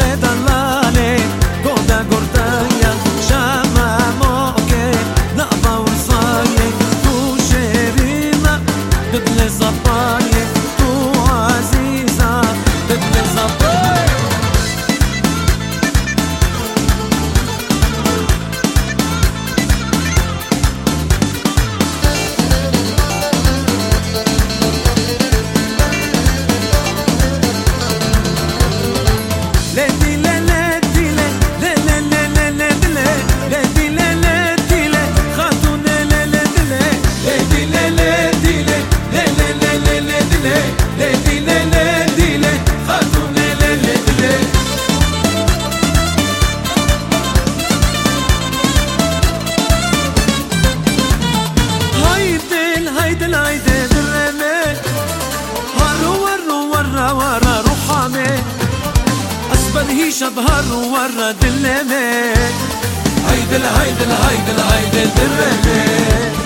planeta ورا روحامي أصبر هي شبهر ورا دلمي هيدل هيدل هيدل هيدل دلمي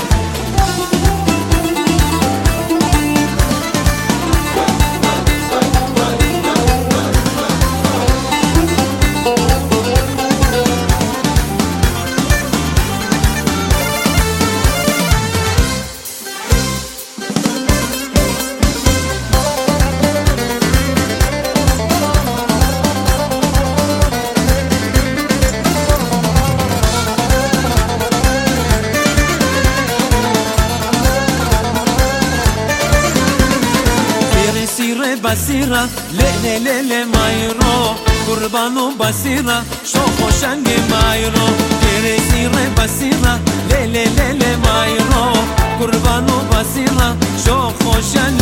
basira le le le le mayro kurbanu basira shokhoshange mayro tere sire basira le le le le mayro kurbanu basira shokhoshange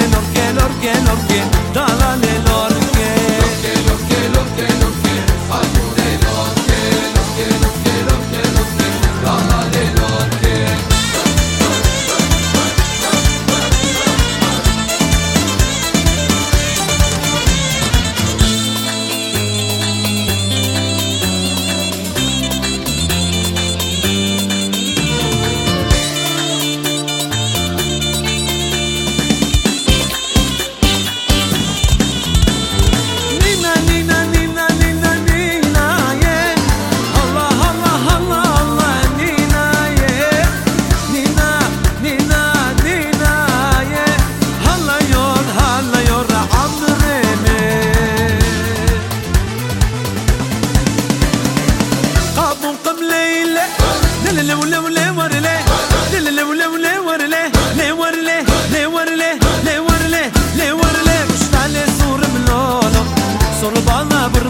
lorke, lo, lorke, lorke, que lo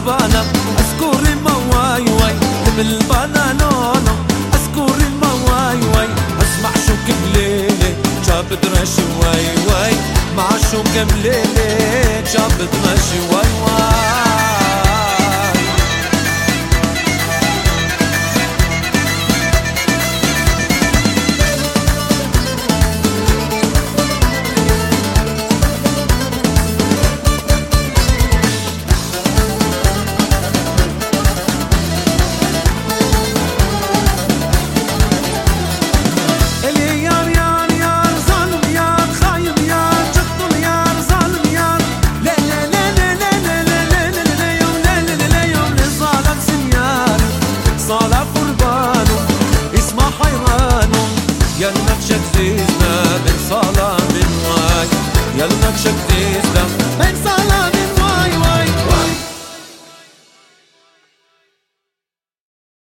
بالبانا اسكوري ما واي بالبانا نونو اسكوري ما واي اسمع شو كمليلي جاب دراشي واي واي مع شو كمليلي جاب دراشي واي واي Yanına çık dizden Ben sana bin vay Yanına çık dizden Ben sana bin vay vay